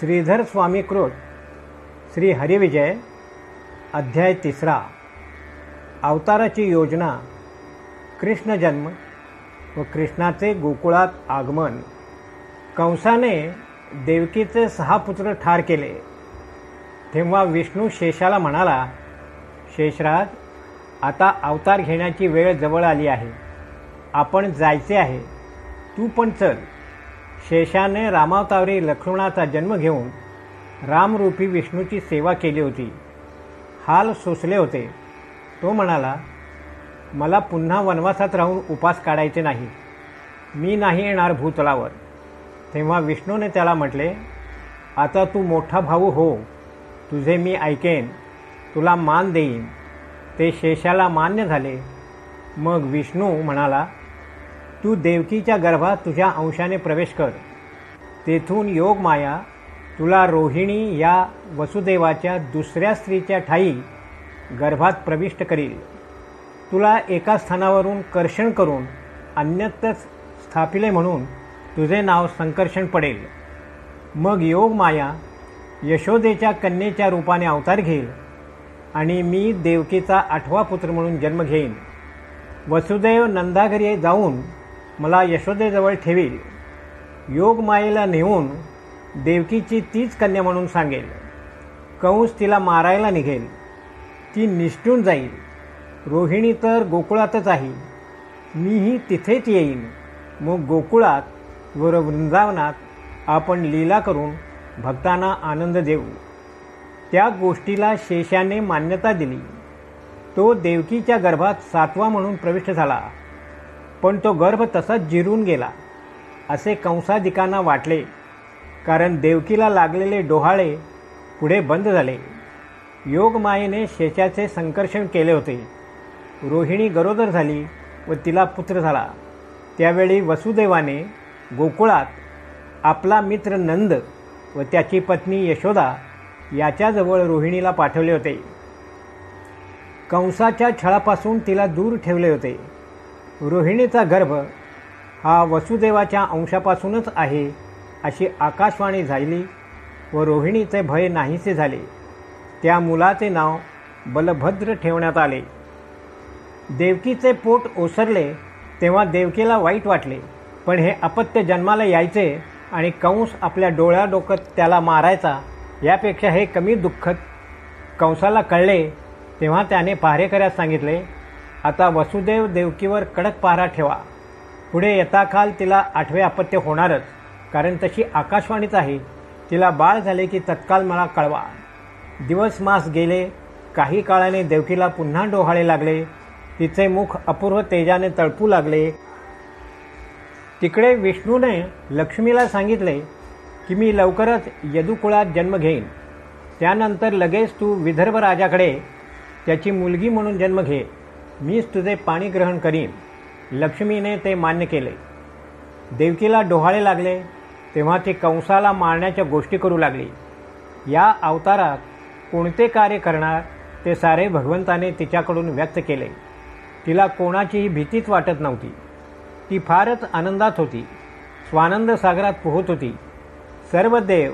श्रीधर स्वामी कृत श्री हरिविजय अध्याय तिसरा. अवताराची योजना कृष्ण जन्म व कृष्णाचे गोकुळात आगमन. कंसाने देवकीचे सहा पुत्र ठार केले. तेव्हा विष्णू शेषाला म्हणाला शेषराज आता अवतार घेण्याची वेळ जवळ आली आहे. आपण जायचे आहे. तू पण चल. शेषाने रामावतावरी लक्ष्मणाचा जन्म घेऊन रामरूपी विष्णूची सेवा केली होती. हाल सोसले होते. तो म्हणाला मला पुन्हा वनवासात राहून उपास काढायचे नाही. मी नाही येणार भूतलावर. तेव्हा विष्णूने त्याला म्हटले आता तू मोठा भाऊ हो. तुझे मी ऐकेन. तुला मान देईन. ते शेषाला मान्य झाले. मग विष्णू म्हणाला तू देवकीच्या गर्भात तुझ्या अंशाने प्रवेश कर. तेथून योग माया तुला रोहिणी या वसुदेवाच्या दुसऱ्या स्त्रीच्या ठाई गर्भात प्रविष्ट करील. तुला एका स्थानावरून कर्षण करून अन्यत्रच स्थापिले म्हणून तुझे नाव संकर्षण पडेल. मग योग माया यशोदेच्या कन्येच्या रूपाने अवतार घेईल आणि मी देवकीचा आठवा पुत्र म्हणून जन्म घेईन. वसुदेव नंदाघरी जाऊन मला यशोदेजवळ ठेवील. योगमायेला नेऊन देवकीची तीच कन्या म्हणून सांगेल. कंस तिला मारायला निघेल. ती निष्ठून जाईल. रोहिणी तर गोकुळातच आहे. मीही तिथेच येईन. मग गोकुळात व वृंदावनात आपण लीला करून भक्तांना आनंद देऊ. त्या गोष्टीला शेषाने मान्यता दिली. तो देवकीच्या गर्भात सातवा म्हणून प्रविष्ट झाला. पण तो गर्भ तसाच जिरून गेला. असे कंसादिकांना वाटले कारण देवकीला लागलेले डोहाळे पुढे बंद झाले. योगमायेने शेषाचे संकर्षण केले होते. रोहिणी गरोदर झाली व तिला पुत्र झाला. त्यावेळी वसुदेवाने गोकुळात आपला मित्र नंद व त्याची पत्नी यशोदा याच्याजवळ रोहिणीला पाठवले होते. कंसाच्या छळापासून तिला दूर ठेवले होते. रोहिणीचा गर्भ हा वसुदेवाच्या अंशापासूनच आहे अशी आकाशवाणी झाली व रोहिणीचे भय नाहीसे झाले. त्या मुलाचे नाव बलभद्र ठेवण्यात आले. देवकीचे पोट ओसरले तेव्हा देवकीला वाईट वाटले पण हे अपत्य जन्माला यायचे आणि कंस आपल्या डोळ्या डोकत त्याला मारायचा यापेक्षा हे कमी दुःखद. कंसाला कळले तेव्हा त्याने पहारेकऱ्यास सांगितले आता वसुदेव देवकीवर कडक पहारा ठेवा. पुढे यथाकाल तिला आठवे अपत्य होणारच कारण तशी आकाशवाणीच आहे. तिला बाळ झाले की तत्काल मला कळवा. दिवस मास गेले काही काळाने देवकीला पुन्हा डोहाळे लागले. तिचे मुख अपूर्व तेजाने तळपू लागले. तिकडे विष्णूने लक्ष्मीला सांगितले की मी लवकरच यदुकुळात जन्म घेईन. त्यानंतर लगेच तू विदर्भ राजाकडे त्याची मुलगी म्हणून जन्म घे. मीच तुझे पाणी ग्रहण करीन. लक्ष्मीने ते मान्य केले. देवकीला डोहाळे लागले तेव्हा ती कंसाला मारण्याच्या गोष्टी करू लागली. या अवतारात कोणते कार्य करणार ते सारे भगवंताने तिच्याकडून व्यक्त केले. तिला कोणाचीही भीतीच वाटत नव्हती. ती फारच आनंदात होती. स्वानंद सागरात पोहत होती. सर्व देव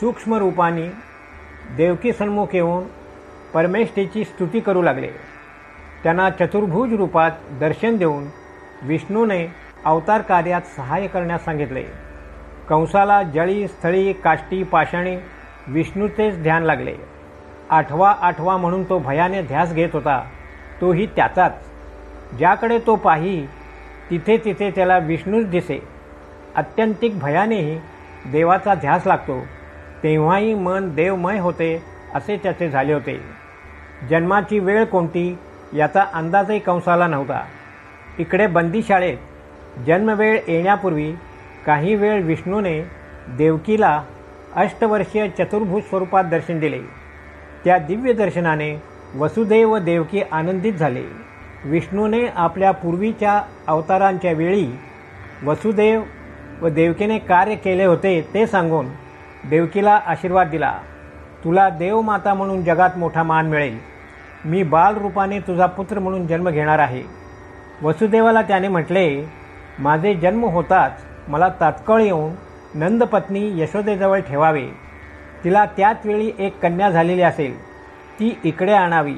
सूक्ष्म रूपाने देवकी सन्मुख येऊन परमेष्ठीची स्तुती करू लागले. त्यांना चतुर्भुज रूपात दर्शन देऊन विष्णूने अवतार कार्यात सहाय्य करण्यास सांगितले. कंसाला जळी स्थळी काष्टी पाषाणी विष्णूचेच ध्यान लागले. आठवा आठवा म्हणून तो भयाने ध्यास घेत होता. तोही त्याचाच. ज्याकडे तो पाही तिथे तिथे त्याला विष्णूच दिसे. अत्यंतिक भयानेही देवाचा ध्यास लागतो. तेव्हाही मन देवमय होते असे त्याचे झाले होते. जन्माची वेळ कोणती? याचा अंदाजही कंसाला नव्हता. इकडे बंदीशाळेत जन्मवेळ येण्यापूर्वी काही वेळ विष्णूने देवकीला अष्टवर्षीय चतुर्भुज स्वरूपात दर्शन दिले. त्या दिव्य दर्शनाने वसुदेव व देवकी आनंदित झाले. विष्णूने आपल्या पूर्वीच्या अवतारांच्या वेळी वसुदेव व देवकीने कार्य केले होते ते सांगून देवकीला आशीर्वाद दिला. तुला देवमाता म्हणून जगात मोठा मान मिळेल. मी बालरूपाने तुझा पुत्र म्हणून जन्म घेणार आहे. वसुदेवाला त्याने म्हटले माझे जन्म होताच मला तात्काळ येऊन नंदपत्नी यशोदेजवळ ठेवावे. तिला त्याच वेळी एक कन्या झालेली असेल. ती इकडे आणावी.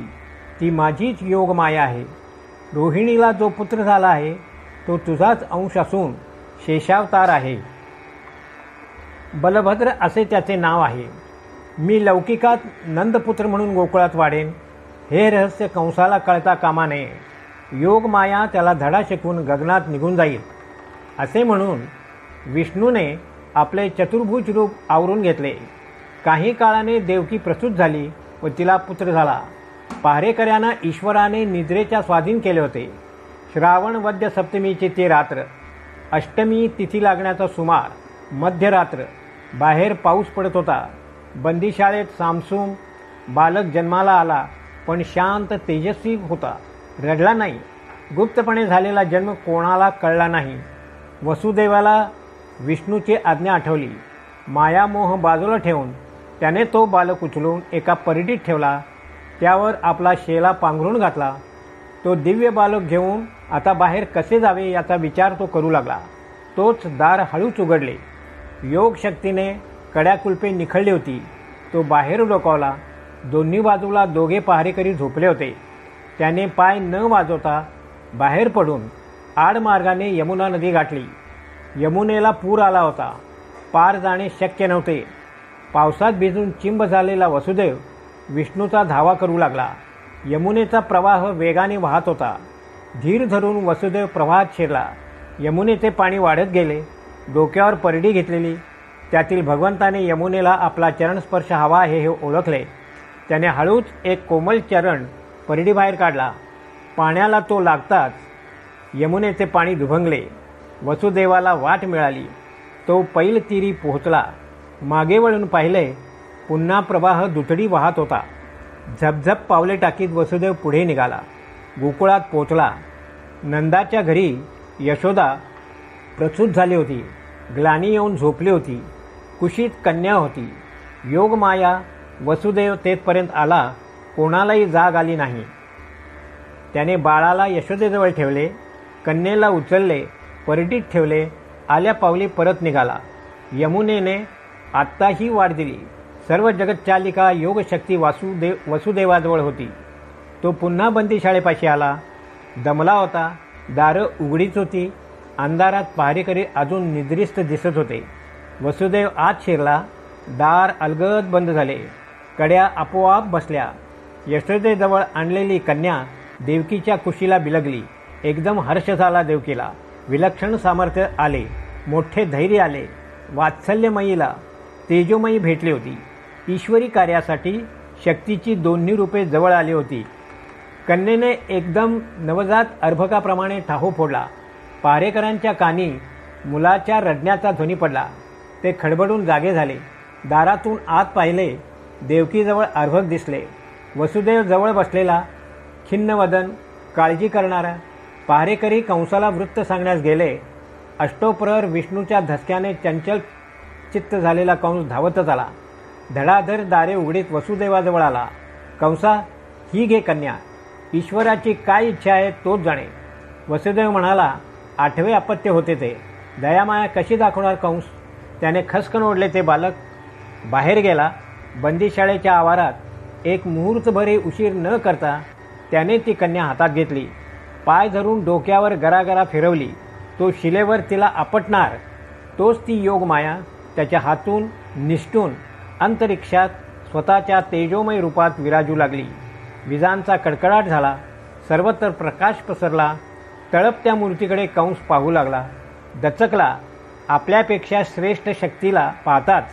ती माझीच योगमाया आहे. रोहिणीला जो पुत्र झाला आहे तो तुझाच अंश असून शेषावतार आहे. बलभद्र असे त्याचे नाव आहे. मी लौकिकात नंदपुत्र म्हणून गोकुळात वाढेन. हे रहस्य कंसाला कळता कामा नये योगमाया त्याला धडा शिकवून गगनात निघून जाईल. असे म्हणून विष्णूने आपले चतुर्भुज रूप आवरून घेतले. काही काळाने देवकी प्रसूत झाली व तिला पुत्र झाला. पहारेकऱ्यांना ईश्वराने निद्रेच्या स्वाधीन केले होते. श्रावण वद्य सप्तमीची ती रात्र. अष्टमी तिथी लागण्याचा सुमार. मध्यरात्र. बाहेर पाऊस पडत होता. बंदीशाळेत सामसूम. बालक जन्माला आला. पण शांत तेजस्वी होता. रडला नाही. गुप्तपणे झालेला जन्म कोणाला कळला नाही. वसुदेवाला विष्णूची आज्ञा आठवली. मायामोह बाजूला ठेवून त्याने तो बालक उचलून एका परिडीत ठेवला. त्यावर आपला शेला पांघरून घातला. तो दिव्य बालक घेऊन आता बाहेर कसे जावे याचा विचार तो करू लागला. तोच दार हळूच उघडले. योगशक्तीने कड्याकुल्पे कड्याकुलपे निखळली होती. तो बाहेर डोकावला दोन्ही बाजूला दोघे पहारेकरी झोपले होते. त्याने पाय न वाजवता बाहेर पडून आडमार्गाने यमुना नदी गाठली. यमुनेला पूर आला होता. पार जाणे शक्य नव्हते. पावसात भिजून चिंब झालेला वसुदेव विष्णूचा धावा करू लागला. यमुनेचा प्रवाह वेगाने वाहत होता. धीर धरून वसुदेव प्रवाहात शिरला. यमुनेचे पाणी वाढत गेले. डोक्यावर परडी घेतलेली. त्यातील भगवंताने यमुनेला आपला चरणस्पर्श हवा हे ओळखले. त्याने हळूच एक कोमल चरण परडीबाहेर काढला. पाण्याला तो लागताच यमुनेचे पाणी दुभंगले. वसुदेवाला वाट मिळाली. तो पैल तिरी पोहोचला. मागे वळून पाहिले पुन्हा प्रवाह दुथडी वाहत होता. झपझप पावले टाकीत वसुदेव पुढे निघाला. गोकुळात पोचला नंदाच्या घरी यशोदा प्रसूत झाली होती. ग्लानी येऊन झोपली होती. कुशीत कन्या होती. योगमाया वसुदेव तेथपर्यंत आला कोणालाही जाग आली नाही. त्याने बाळाला यशोदेजवळ ठेवले कन्येला उचलले परटीत ठेवले आल्या पावली परत निघाला. यमुनेने आत्ताही वाढ दिली. सर्व जगतचालिका योगशक्ती वासुदेव वसुदेवाजवळ होती. तो पुन्हा बंदीशाळेपाशी आला. दमला होता. दारं उघडीच होती. अंधारात पहारेकरी अजून निद्रिस्त दिसत होते. वसुदेव आत शिरला. दार अलगद बंद झाले. कड्या आपोआप बसल्या. यशोदेजवळ आणलेली कन्या देवकीच्या कुशीला बिलगली. एकदम हर्ष झाला देवकीला. विलक्षण सामर्थ्य आले. मोठे धैर्य आले. वात्सल्यमयीला तेजोमयी भेटली होती. ईश्वरी कार्यासाठी शक्तीची दोन्ही रूपे जवळ आली होती. कन्येने एकदम नवजात अर्भकाप्रमाणे ठाहो फोडला. पारेकरांच्या कानी मुलाच्या रडण्याचा ध्वनी पडला. ते खडबडून जागे झाले. दारातून आत पाहिले देवकीजवळ अर्भक दिसले. वसुदेव जवळ बसलेला खिन्नवदन काळजी करणारा पहारेकरी कंसाला वृत्त सांगण्यास गेले. अष्टोप्रहर विष्णूच्या धसक्याने चंचल चित्त झालेला कंस धावतच आला. धडाधर दारे उघडीत वसुदेवाजवळ आला. कंसा ही घे कन्या. ईश्वराची काय इच्छा आहे तोच जाणे. वसुदेव म्हणाला आठवे अपत्य होते ते. दयामाया कशी दाखवणार कंस? त्याने खसकन ओढले ते बालक. बाहेर गेला. बंदीशाळेच्या आवारात एक मुहूर्तभरी उशीर न करता त्याने ती कन्या हातात घेतली. पाय धरून डोक्यावर गरागरा फिरवली. तो शिलेवर तिला आपटणार. तोच ती योगमाया त्याच्या हातून निष्ठून अंतरिक्षात स्वतःच्या तेजोमय रूपात विराजू लागली. विजांचा कडकडाट झाला. सर्वत्र प्रकाश पसरला. तळपत्या मूर्तीकडे कंस पाहू लागला. दचकला. आपल्यापेक्षा श्रेष्ठ शक्तीला पाहताच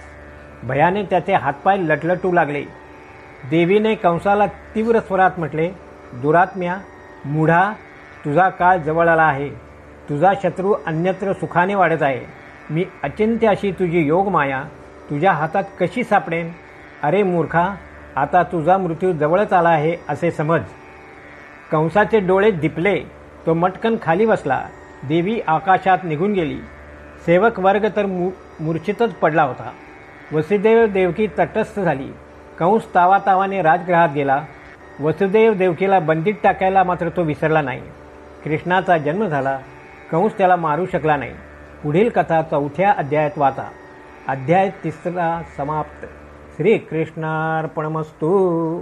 भयाने त्याचे हातपाय लटलटू लागले. देवीने कंसाला तीव्र स्वरात म्हटले दुरात्म्या मुढा तुझा काळ जवळ आला आहे. तुझा शत्रू अन्यत्र सुखाने वाढत आहे. मी अचिंत्य अशी तुझी योगमाया तुझ्या हातात कशी सापडेन? अरे मूर्खा आता तुझा मृत्यू जवळच आला आहे असे समज. कंसाचे डोळे दिपले तो मटकन खाली बसला. देवी आकाशात निघून गेली. सेवक वर्ग तर मू मूर्छितच पडला होता. वसुदेव देवकी तटस्थ झाली. कंस तावातावाने राजगृहात गेला. वसुदेव देवकीला बंदीत टाकायला मात्र तो विसरला नाही. कृष्णाचा जन्म झाला. कंस त्याला मारू शकला नाही. पुढील कथा चौथ्या अध्यायात वाचा. अध्याय तिसरा समाप्त. श्रीकृष्णार्पणमस्तू.